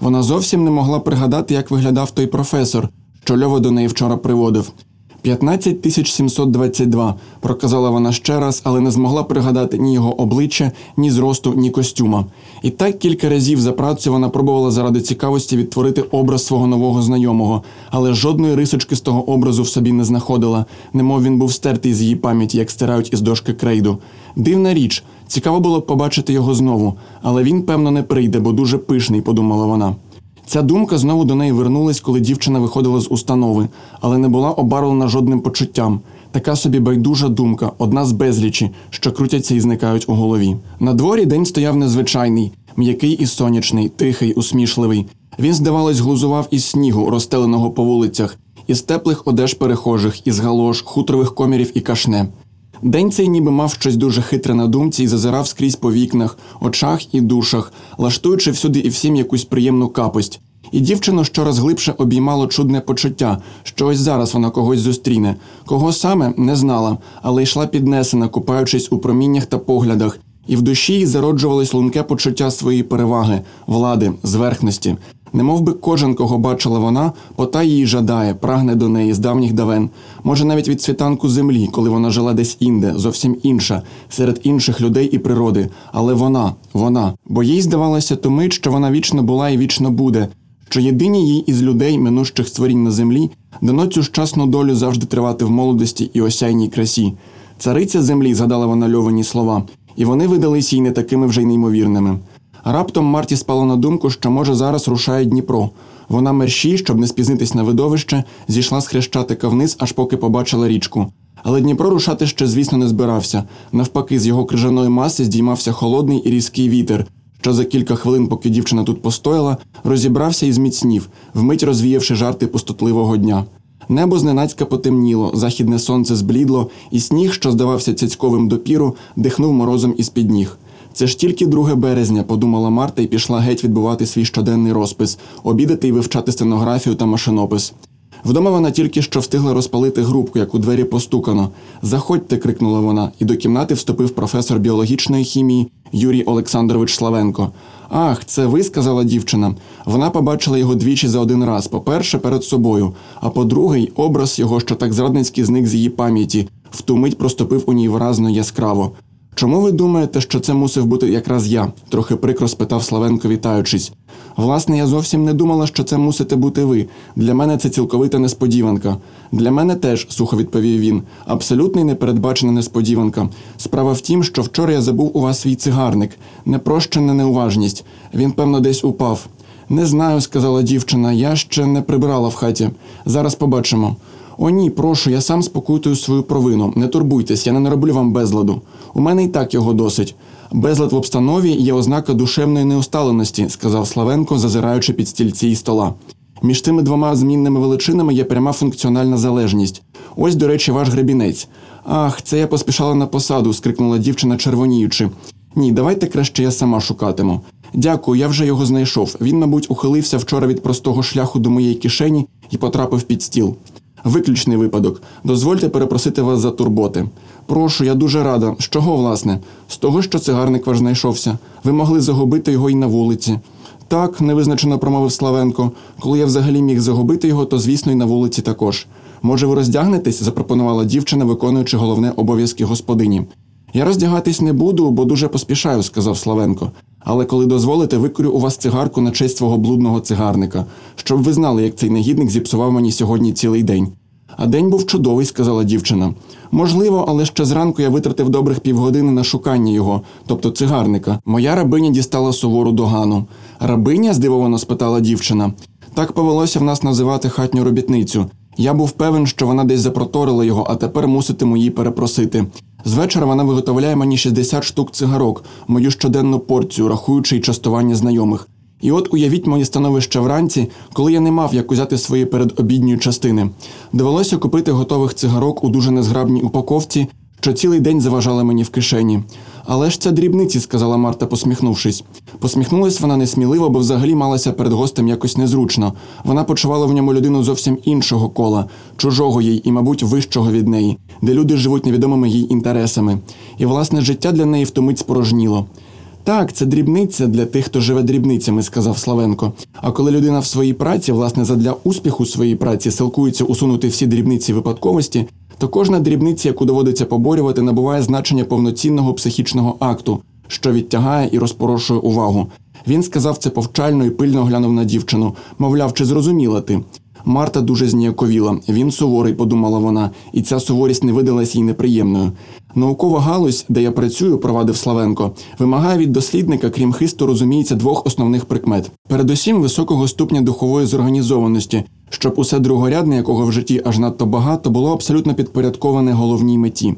Вона зовсім не могла пригадати, як виглядав той професор, що Льова до неї вчора приводив. 15 тисяч 722, проказала вона ще раз, але не змогла пригадати ні його обличчя, ні зросту, ні костюма. І так кілька разів за працю вона пробувала заради цікавості відтворити образ свого нового знайомого, але жодної рисочки з того образу в собі не знаходила, немов він був стертий з її пам'яті, як стирають із дошки крейду. Дивна річ, цікаво було побачити його знову, але він, певно, не прийде, бо дуже пишний, подумала вона. Ця думка знову до неї вернулась, коли дівчина виходила з установи, але не була обарвлена жодним почуттям. Така собі байдужа думка, одна з безлічі, що крутяться і зникають у голові. На дворі день стояв незвичайний, м'який і сонячний, тихий, усмішливий. Він, здавалось, глузував із снігу, розстеленого по вулицях, із теплих одеж перехожих, із галош, хутрових комірів і кашне. День цей ніби мав щось дуже хитре на думці і зазирав скрізь по вікнах, очах і душах, лаштуючи всюди і всім якусь приємну капость. І дівчину щораз глибше обіймало чудне почуття, що ось зараз вона когось зустріне. Кого саме не знала, але йшла піднесена, купаючись у проміннях та поглядах, і в душі їй зароджувалось лунке почуття своєї переваги, влади, зверхності. Немов би кожен, кого бачила вона, пота її жадає, прагне до неї з давніх давен. Може, навіть від світанку землі, коли вона жила десь інде, зовсім інша, серед інших людей і природи. Але вона, вона, бо їй здавалося ту мить, що вона вічно була і вічно буде, що єдині їй із людей, минущих створінь на землі, дано цю щасну долю завжди тривати в молодості і осяйній красі. Цариця землі, згадала вона льовані слова, і вони видались їй не такими вже й неймовірними. Раптом Марті спало на думку, що може зараз рушає Дніпро. Вона мерщій, щоб не спізнитись на видовище, зійшла з хрещатика вниз, аж поки побачила річку. Але Дніпро рушати ще, звісно, не збирався. Навпаки, з його крижаної маси здіймався холодний і різкий вітер, що за кілька хвилин, поки дівчина тут постояла, розібрався і зміцнів, вмить розвіявши жарти пустотливого дня. Небо зненацька потемніло, західне сонце зблідло, і сніг, що здавався цяцьковим допіру, дихнув морозом із під ніг. Це ж тільки 2 березня, подумала Марта і пішла геть відбувати свій щоденний розпис, обідати і вивчати стенографію та машинопис. Вдома вона тільки що встигла розпалити грубку, як у двері постукано. Заходьте, крикнула вона, і до кімнати вступив професор біологічної хімії Юрій Олександрович Славенко. Ах, це ви, сказала дівчина. Вона побачила його двічі за один раз: по-перше, перед собою, а по-друге, образ його, що так зрадницьки зник з її пам'яті, в ту мить проступив у ній виразно яскраво. Чому ви думаєте, що це мусив бути якраз я? трохи прикро спитав Славенко, вітаючись. Власне, я зовсім не думала, що це мусите бути ви. Для мене це цілковита несподіванка. Для мене теж, сухо відповів він, абсолютно непередбачена несподіванка. Справа в тім, що вчора я забув у вас свій цигарник, непрощена неуважність. Він, певно, десь упав. Не знаю, сказала дівчина, я ще не прибирала в хаті. Зараз побачимо. О, ні, прошу, я сам спокутую свою провину. Не турбуйтесь, я не нароблю вам безладу. У мене і так його досить. Безлад в обстанові є ознака душевної неусталеності, сказав Славенко, зазираючи під стільці і стола. Між цими двома змінними величинами є пряма функціональна залежність. Ось, до речі, ваш гребінець. Ах, це я поспішала на посаду, скрикнула дівчина, червоніючи. Ні, давайте краще я сама шукатиму. Дякую, я вже його знайшов. Він, мабуть, ухилився вчора від простого шляху до моєї кишені і потрапив під стіл. Виключний випадок. Дозвольте перепросити вас за турботи. Прошу, я дуже рада. З чого, власне? З того, що цигарник ваш знайшовся. Ви могли загубити його і на вулиці. Так, невизначено промовив Славенко. Коли я взагалі міг загубити його, то звісно, і на вулиці також. Може, ви роздягнетесь? запропонувала дівчина, виконуючи головне обов'язки господині. Я роздягатись не буду, бо дуже поспішаю, сказав Славенко. Але коли дозволите, викурю у вас цигарку на честь свого блудного цигарника, щоб ви знали, як цей негідник зіпсував мені сьогодні цілий день. А день був чудовий, сказала дівчина. Можливо, але ще зранку я витратив добрих півгодини на шукання його, тобто цигарника. Моя рабиня дістала сувору догану. Рабиня? здивовано спитала дівчина. Так повелося в нас називати хатню робітницю. Я був певен, що вона десь запроторила його, а тепер муситиму її перепросити. Звечора вона виготовляє мені 60 штук цигарок, мою щоденну порцію, рахуючи й частування знайомих. І от уявіть моє становище вранці, коли я не мав як узяти свої передобідньої частини. Довелося купити готових цигарок у дуже незграбній упаковці, що цілий день заважали мені в кишені. Але ж це дрібниці, сказала Марта, посміхнувшись. Посміхнулась вона несміливо, бо взагалі малася перед гостем якось незручно. Вона почувала в ньому людину зовсім іншого кола, чужого їй і, мабуть, вищого від неї, де люди живуть невідомими їй інтересами. І власне життя для неї втомить спорожніло. Так, це дрібниця для тих, хто живе дрібницями, сказав Славенко. А коли людина в своїй праці, власне, задля успіху своєї праці силкується усунути всі дрібниці випадковості, то кожна дрібниця, яку доводиться поборювати, набуває значення повноцінного психічного акту, що відтягає і розпорошує увагу. Він сказав це повчально і пильно глянув на дівчину. Мовляв, чи зрозуміла ти? Марта дуже зніяковіла. Він суворий, подумала вона, і ця суворість не видалась їй неприємною. Наукова галузь, де я працюю, провадив Славенко, вимагає від дослідника, крім хисту, розуміється двох основних прикмет: передусім високого ступня духової зорганізованості, щоб усе другорядне, якого в житті аж надто багато, було абсолютно підпорядковане головній меті.